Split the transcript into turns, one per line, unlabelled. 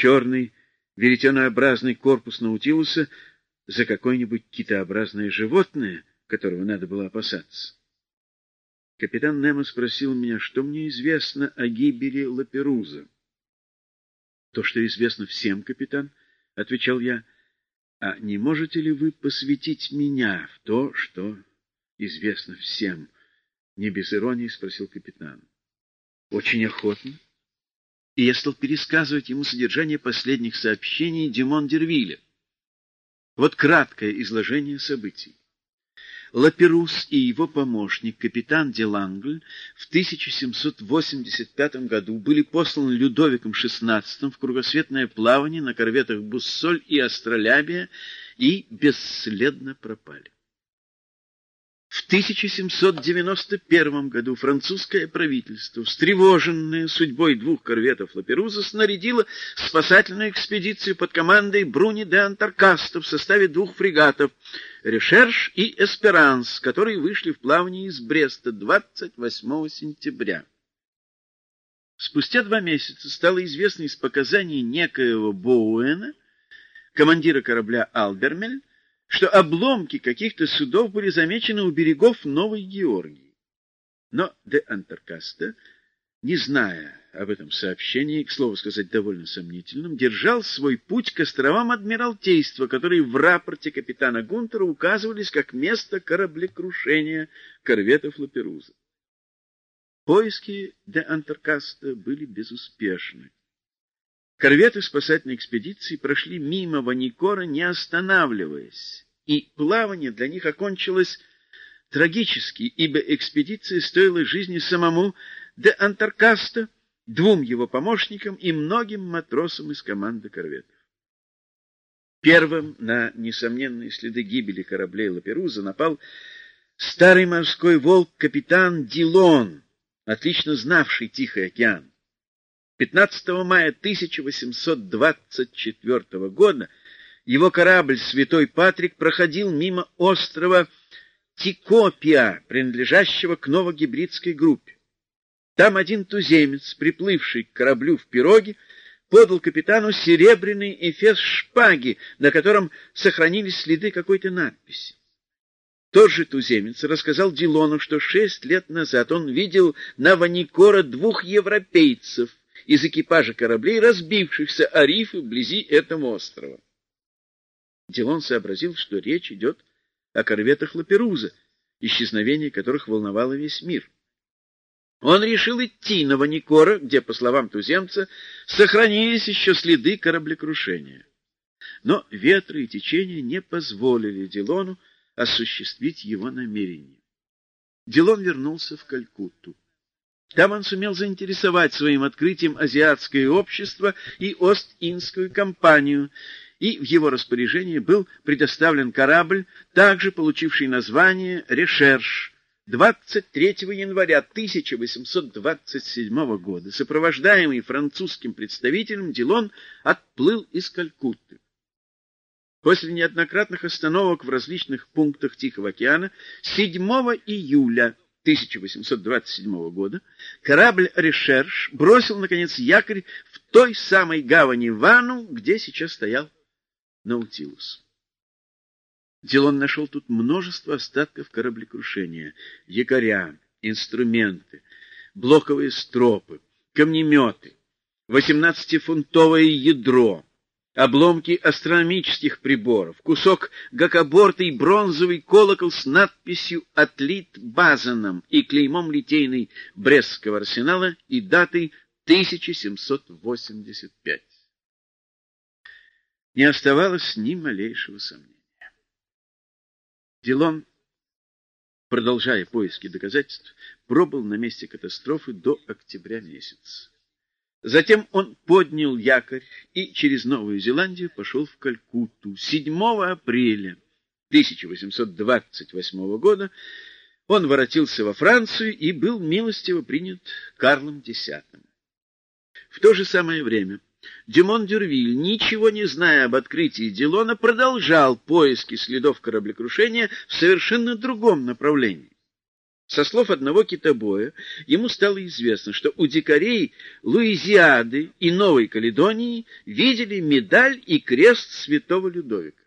черный веретенообразный корпус Наутилуса за какое-нибудь китообразное животное, которого надо было опасаться. Капитан Немо спросил меня, что мне известно о гибели Лаперуза. — То, что известно всем, капитан, — отвечал я. — А не можете ли вы посвятить меня в то, что известно всем? — не без иронии спросил капитан. — Очень охотно. И я стал пересказывать ему содержание последних сообщений Димон Дервиля. Вот краткое изложение событий. Лаперус и его помощник, капитан Делангль, в 1785 году были посланы Людовиком XVI в кругосветное плавание на корветах «Буссоль» и «Астролябия» и бесследно пропали. В 1791 году французское правительство, встревоженное судьбой двух корветов Лаперуза, снарядило спасательную экспедицию под командой Бруни де Антаркаста в составе двух фрегатов «Решерш» и «Эсперанс», которые вышли в плавание из Бреста 28 сентября. Спустя два месяца стало известно из показаний некоего Боуэна, командира корабля «Албермель», что обломки каких-то судов были замечены у берегов Новой Георгии. Но де Антаркаста, не зная об этом сообщении, к слову сказать, довольно сомнительным, держал свой путь к островам Адмиралтейства, которые в рапорте капитана Гунтера указывались как место кораблекрушения корветов Лаперуза. Поиски де Антаркаста были безуспешны. Корветы спасательной экспедиции прошли мимо Ваникора, не останавливаясь, и плавание для них окончилось трагически, ибо экспедиция стоила жизни самому де Антаркаста, двум его помощникам и многим матросам из команды корветов. Первым на несомненные следы гибели кораблей Лаперуза напал старый морской волк капитан Дилон, отлично знавший Тихий океан. 15 мая 1824 года его корабль «Святой Патрик» проходил мимо острова Тикопия, принадлежащего к новогибридской группе. Там один туземец, приплывший к кораблю в пироге, подал капитану серебряный эфес шпаги, на котором сохранились следы какой-то надписи. Тот же туземец рассказал Дилону, что шесть лет назад он видел на Ваникора двух европейцев, из экипажа кораблей, разбившихся о рифы вблизи этого острова. Дилон сообразил, что речь идет о корветах Лаперуза, исчезновение которых волновало весь мир. Он решил идти на Ваникора, где, по словам туземца, сохранились еще следы кораблекрушения. Но ветры и течения не позволили Дилону осуществить его намерение. Дилон вернулся в Калькутту. Там он сумел заинтересовать своим открытием азиатское общество и Ост-Индскую компанию, и в его распоряжении был предоставлен корабль, также получивший название «Решерш». 23 января 1827 года, сопровождаемый французским представителем, Дилон отплыл из Калькутты. После неоднократных остановок в различных пунктах Тихого океана 7 июля 1827 года корабль «Решерш» бросил, наконец, якорь в той самой гавани Вану, где сейчас стоял Наутилус. Дилон нашел тут множество остатков кораблекрушения, якоря, инструменты, блоковые стропы, камнеметы, 18-фунтовое ядро — обломки астрономических приборов, кусок гакоборта и бронзовый колокол с надписью «Отлит Базаном» и клеймом литейной Брестского арсенала и датой 1785. Не оставалось ни малейшего сомнения. Дилон, продолжая поиски доказательств, пробыл на месте катастрофы до октября месяца. Затем он поднял якорь и через Новую Зеландию пошел в Калькутту. 7 апреля 1828 года он воротился во Францию и был милостиво принят Карлом X. В то же самое время Дюмон Дюрвиль, ничего не зная об открытии Дилона, продолжал поиски следов кораблекрушения в совершенно другом направлении. Со слов одного китобоя, ему стало известно, что у дикарей Луизиады и Новой Каледонии видели медаль и крест святого Людовика.